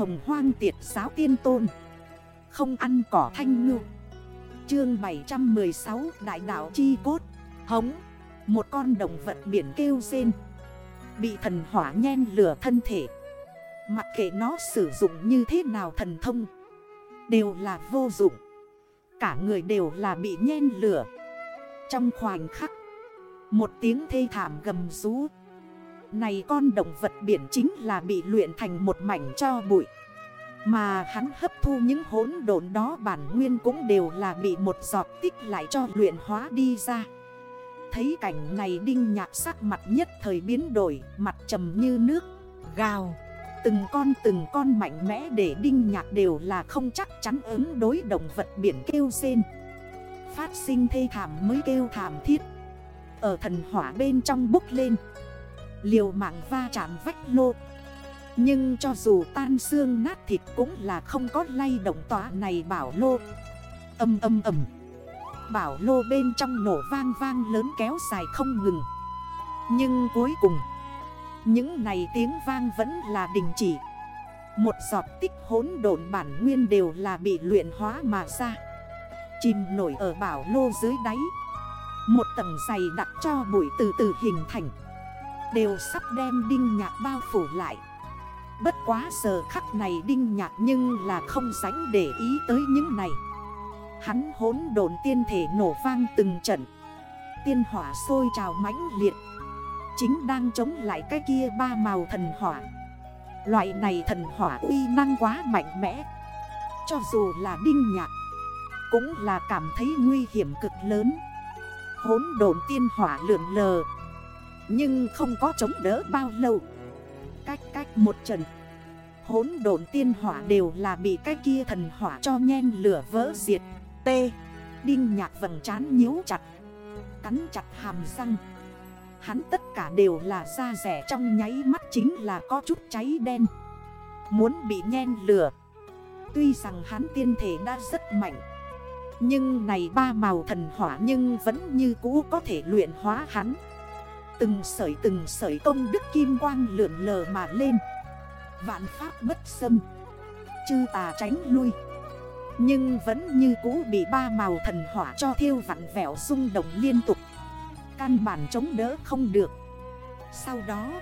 hồng hoang tiệt giáo tiên tôn. Không ăn cỏ thanh ngư. Chương 716 Đại đảo Chi Cốt. Hống. Một con động vật biển kêu rên. Bị thần hỏa nhen lửa thân thể. Mặc kệ nó sử dụng như thế nào thần thông, Đều là vô dụng. Cả người đều là bị nhen lửa. Trong khoảnh khắc, Một tiếng thê thảm gầm rú. Này con động vật biển chính là bị luyện thành một mảnh cho bụi. Mà hắn hấp thu những hỗn độn đó bản nguyên cũng đều là bị một giọt tích lại cho luyện hóa đi ra. Thấy cảnh này đinh nhạc sắc mặt nhất thời biến đổi, Mặt trầm như nước, Gào. Từng con từng con mạnh mẽ để đinh nhạc đều là không chắc chắn ứng đối động vật biển kêu rên. Phát sinh thê thảm mới kêu thảm thiết. Ở thần hỏa bên trong bốc lên. Liều mạng va chạm vách lô. Nhưng cho dù tan xương nát thịt cũng là không có lay động tỏa này bảo lô. Âm âm âm. Bảo lô bên trong nổ vang vang lớn kéo dài không ngừng. Nhưng cuối cùng, những này tiếng vang vẫn là đình chỉ. Một giọt tích hốn độn bản nguyên đều là bị luyện hóa mà ra. Chìm nổi ở bảo lô dưới đáy. Một tầng dày đặc cho bụi từ từ hình thành. Đều sắp đem đinh nhạc bao phủ lại. Bất quá giờ khắc này đinh nhạc nhưng là không sánh để ý tới những này. Hắn hốn đồn tiên thể nổ vang từng trận. Tiên hỏa sôi trào mãnh liệt. Chính đang chống lại cái kia ba màu thần hỏa. Loại này thần hỏa uy năng quá mạnh mẽ. Cho dù là đinh nhạc, Cũng là cảm thấy nguy hiểm cực lớn. Hốn đồn tiên hỏa lượn lờ nhưng không có chống đỡ bao lâu. Cách cách một trận. Hốn độn tiên hỏa đều là bị cái kia thần hỏa cho nhen lửa vỡ diệt. T. Đinh nhạc vầng trán nhíu chặt. Cắn chặt hàm răng. Hắn tất cả đều là da rẻ trong nháy mắt chính là có chút cháy đen. Muốn bị nhen lửa. Tuy rằng hắn tiên thể đã rất mạnh. Nhưng này ba màu thần hỏa nhưng vẫn như cũ có thể luyện hóa hắn. Từng sợi từng sợi công đức kim quang lượn lờ mà lên. Vạn pháp bất xâm, Chư tà tránh lui. Nhưng vẫn như cũ bị ba màu thần hỏa cho thiêu vặn vẹo rung động liên tục. Căn bản chống đỡ không được. Sau đó,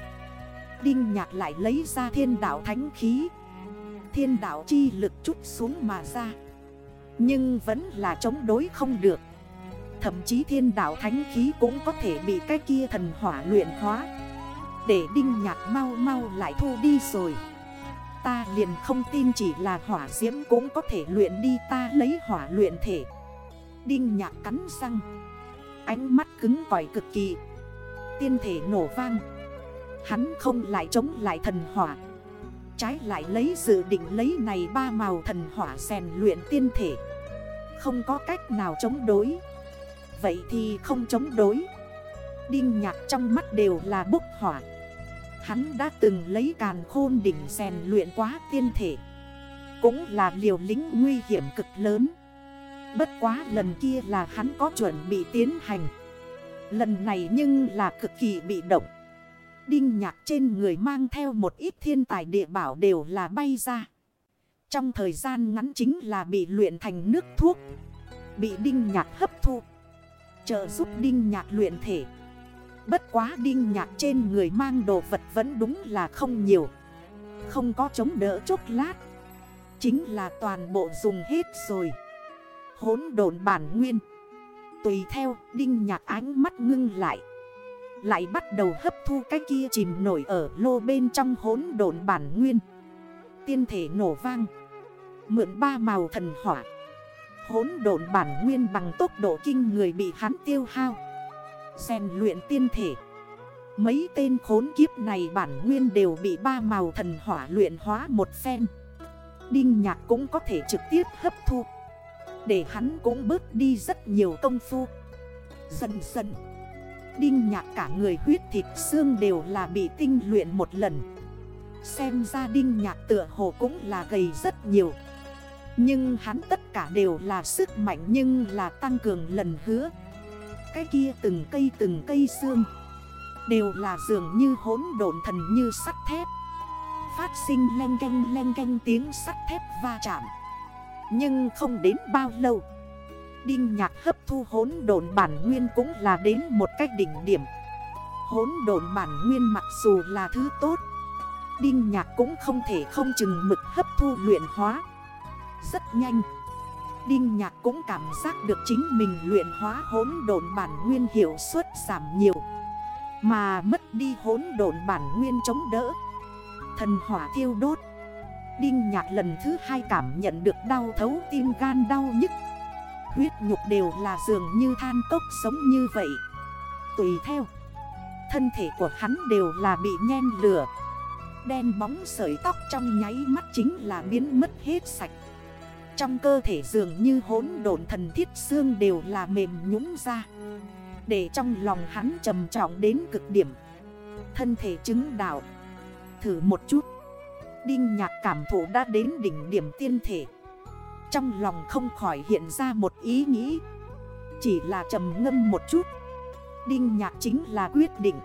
Đinh nhạc lại lấy ra thiên đạo thánh khí. Thiên đạo chi lực chút xuống mà ra. Nhưng vẫn là chống đối không được. Thậm chí thiên đạo thánh khí cũng có thể bị cái kia thần hỏa luyện hóa. Để đinh nhạc mau mau lại thu đi rồi. Ta liền không tin chỉ là hỏa diễm cũng có thể luyện đi, ta lấy hỏa luyện thể. Đinh nhạc cắn răng. Ánh mắt cứng cỏi cực kỳ. Tiên thể nổ vang. Hắn không lại chống lại thần hỏa. Trái lại lấy dự định lấy này ba màu thần hỏa rèn luyện tiên thể. Không có cách nào chống đối. Vậy thì không chống đối. Đinh nhạc trong mắt đều là bốc hỏa. Hắn đã từng lấy càn khôn đỉnh rèn luyện quá tiên thể. Cũng là liều lính nguy hiểm cực lớn. Bất quá lần kia là hắn có chuẩn bị tiến hành. Lần này nhưng là cực kỳ bị động. Đinh nhạc trên người mang theo một ít thiên tài địa bảo đều là bay ra. Trong thời gian ngắn chính là bị luyện thành nước thuốc. Bị đinh nhạc hấp thu. Trợ giúp đinh nhạc luyện thể. Bất quá đinh nhạc trên người mang đồ vật vẫn đúng là không nhiều. Không có chống đỡ chốc lát. Chính là toàn bộ dùng hết rồi. Hốn đồn bản nguyên. Tùy theo, đinh nhạc ánh mắt ngưng lại. Lại bắt đầu hấp thu cái kia chìm nổi ở lô bên trong hốn đồn bản nguyên. Tiên thể nổ vang. Mượn ba màu thần hỏa. Hốn độn bản nguyên bằng tốc độ kinh người bị hắn tiêu hao. Xèn luyện tiên thể. Mấy tên khốn kiếp này bản nguyên đều bị ba màu thần hỏa luyện hóa một phen. Đinh nhạc cũng có thể trực tiếp hấp thu. Để hắn cũng bớt đi rất nhiều công phu. Dần dần, Đinh nhạc cả người huyết thịt xương đều là bị tinh luyện một lần. Xem ra đinh nhạc tựa hồ cũng là gầy rất nhiều. Nhưng hắn tất cả đều là sức mạnh nhưng là tăng cường lần hứa. Cái kia từng cây từng cây xương Đều là dường như hốn độn thần như sắt thép. Phát sinh len canh len canh tiếng sắt thép va chạm. Nhưng không đến bao lâu, Đinh nhạc hấp thu hốn độn bản nguyên cũng là đến một cách đỉnh điểm. Hốn độn bản nguyên mặc dù là thứ tốt, Đinh nhạc cũng không thể không chừng mực hấp thu luyện hóa. Rất nhanh. Đinh nhạc cũng cảm giác được chính mình luyện hóa hốn độn bản nguyên hiệu suất giảm nhiều, Mà mất đi hốn độn bản nguyên chống đỡ. Thần hỏa thiêu đốt. Đinh nhạc lần thứ hai cảm nhận được đau thấu tim gan đau nhức. Huyết nhục đều là dường như than cốc sống như vậy. Tùy theo, Thân thể của hắn đều là bị nhen lửa. Đen bóng sợi tóc trong nháy mắt chính là biến mất hết sạch. Trong cơ thể dường như hốn độn thần thiết xương đều là mềm nhũng ra. Để trong lòng hắn trầm trọng đến cực điểm. Thân thể chứng đạo. Thử một chút. Đinh nhạc cảm thụ đã đến đỉnh điểm tiên thể. Trong lòng không khỏi hiện ra một ý nghĩ. Chỉ là trầm ngâm một chút. Đinh nhạc chính là quyết định.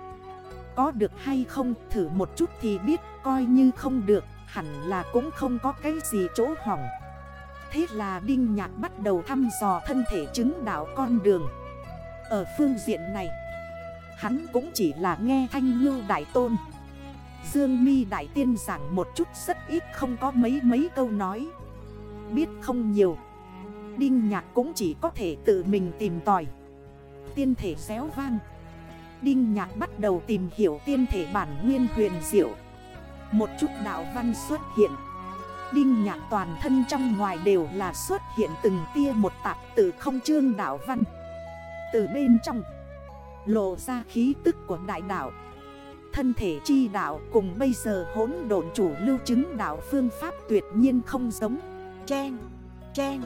Có được hay không, thử một chút thì biết, Coi như không được, hẳn là cũng không có cái gì chỗ hỏng. Thế là Đinh Nhạc bắt đầu thăm dò thân thể chứng đạo con đường. Ở phương diện này, Hắn cũng chỉ là nghe thanh ngưu đại tôn. Dương mi đại tiên giảng một chút rất ít không có mấy mấy câu nói. Biết không nhiều, Đinh nhạc cũng chỉ có thể tự mình tìm tòi. Tiên thể xéo vang. Đinh nhạc bắt đầu tìm hiểu tiên thể bản nguyên huyền diệu. Một chút đạo văn xuất hiện. Đinh nhạc toàn thân trong ngoài đều là xuất hiện từng tia một tạp từ không trương đạo văn. Từ bên trong Lộ ra khí tức của đại đạo. Thân thể chi đạo cùng bây giờ hỗn độn chủ lưu chứng đạo phương pháp tuyệt nhiên không giống. Chen, chen,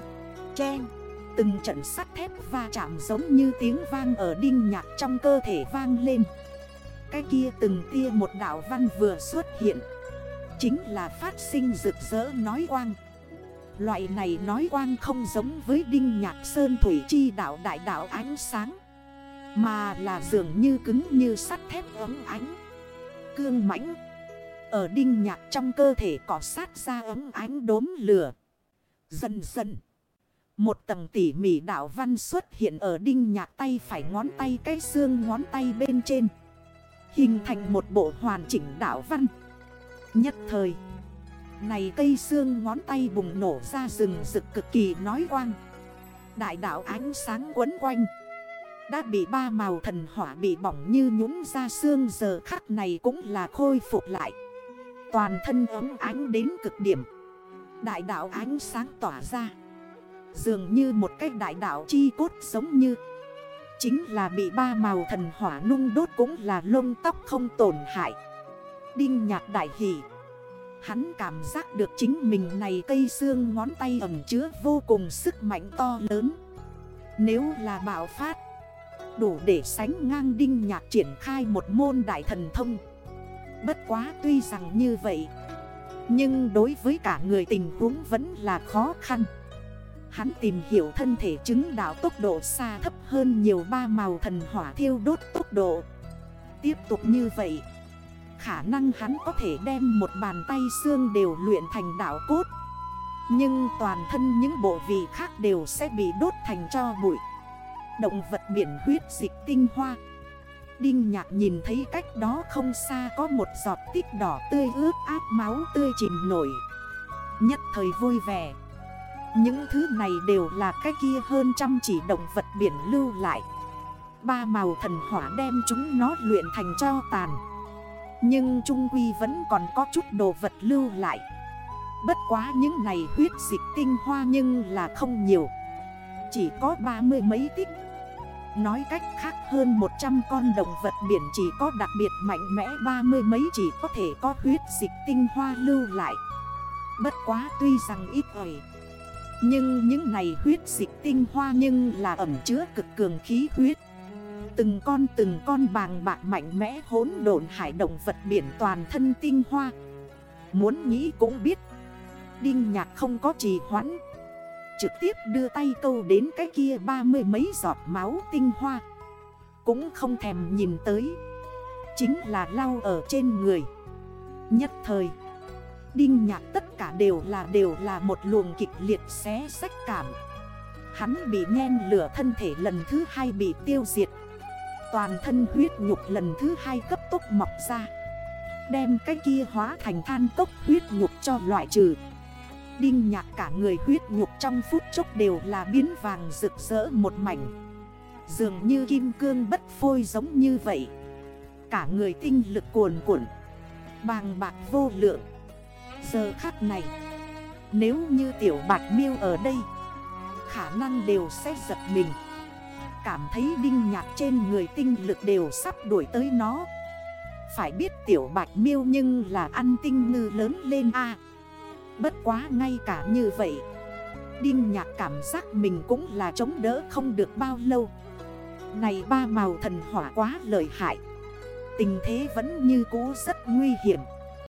chen Từng trận sắt thép va chạm giống như tiếng vang ở đinh nhạc trong cơ thể vang lên. Cái kia từng tia một đảo văn vừa xuất hiện Chính là phát sinh rực rỡ nói quang. Loại này nói quang không giống với đinh nhạc sơn thủy chi đảo đại đảo ánh sáng, Mà là dường như cứng như sắt thép ấm ánh. Cương mãnh, Ở đinh nhạc trong cơ thể có sát ra ấm ánh đốm lửa. Dần dần, một tầng tỉ mỉ đảo văn xuất hiện ở đinh nhạc tay phải ngón tay cái xương ngón tay bên trên, Hình thành một bộ hoàn chỉnh đảo văn. Nhất thời. Này cây xương ngón tay bùng nổ ra rừng rực cực kỳ nói quang Đại đảo ánh sáng quấn quanh. Đã bị ba màu thần hỏa bị bỏng như nhúng ra xương giờ khắc này cũng là khôi phục lại. Toàn thân ấm ánh đến cực điểm. Đại đảo ánh sáng tỏa ra. Dường như một cái đại đảo chi cốt giống như. Chính là bị ba màu thần hỏa nung đốt cũng là lông tóc không tổn hại. Đinh nhạc đại hỷ. Hắn cảm giác được chính mình này cây xương ngón tay ẩm chứa vô cùng sức mạnh to lớn. Nếu là bạo phát, Đủ để sánh ngang đinh nhạc triển khai một môn đại thần thông. Bất quá tuy rằng như vậy, Nhưng đối với cả người tình huống vẫn là khó khăn. Hắn tìm hiểu thân thể chứng đạo tốc độ xa thấp hơn nhiều ba màu thần hỏa thiêu đốt tốc độ. Tiếp tục như vậy Khả năng hắn có thể đem một bàn tay xương đều luyện thành đảo cốt. Nhưng toàn thân những bộ vị khác đều sẽ bị đốt thành cho bụi. Động vật biển huyết dịch tinh hoa. Đinh nhạc nhìn thấy cách đó không xa có một giọt tích đỏ tươi ướt áp máu tươi chìm nổi. Nhất thời vui vẻ. Những thứ này đều là cái kia hơn trăm chỉ động vật biển lưu lại. Ba màu thần hỏa đem chúng nó luyện thành cho tàn. Nhưng Trung Quy vẫn còn có chút đồ vật lưu lại. Bất quá những này huyết dịch tinh hoa nhưng là không nhiều. Chỉ có ba mươi mấy tích. Nói cách khác hơn 100 con động vật biển chỉ có đặc biệt mạnh mẽ, ba mươi mấy chỉ có thể có huyết dịch tinh hoa lưu lại. Bất quá tuy rằng ít ỏi, nhưng những này huyết dịch tinh hoa nhưng là ẩm chứa cực cường khí huyết. Từng con từng con bàng bạc mạnh mẽ hốn độn hải động vật biển toàn thân tinh hoa. Muốn nghĩ cũng biết. Đinh nhạc không có trì hoãn. Trực tiếp đưa tay câu đến cái kia ba mươi mấy giọt máu tinh hoa. Cũng không thèm nhìn tới. Chính là lau ở trên người. Nhất thời, Đinh nhạc tất cả đều là đều là một luồng kịch liệt xé sách cảm. Hắn bị nhen lửa thân thể lần thứ hai bị tiêu diệt. Toàn thân huyết nhục lần thứ hai cấp tốc mọc ra. Đem cái kia hóa thành than cốc huyết nhục cho loại trừ. Đinh nhạc cả người huyết nhục trong phút chốc đều là biến vàng rực rỡ một mảnh. Dường như kim cương bất phôi giống như vậy. Cả người tinh lực cuồn cuộn, Bàng bạc vô lượng. Giờ khắc này, Nếu như tiểu bạch miêu ở đây, Khả năng đều sẽ giật mình. Cảm thấy đinh nhạc trên người tinh lực đều sắp đuổi tới nó. Phải biết tiểu bạch miêu nhưng là ăn tinh ngư lớn lên a. Bất quá ngay cả như vậy, Đinh nhạc cảm giác mình cũng là chống đỡ không được bao lâu. Này ba màu thần hỏa quá lợi hại, Tình thế vẫn như cũ rất nguy hiểm.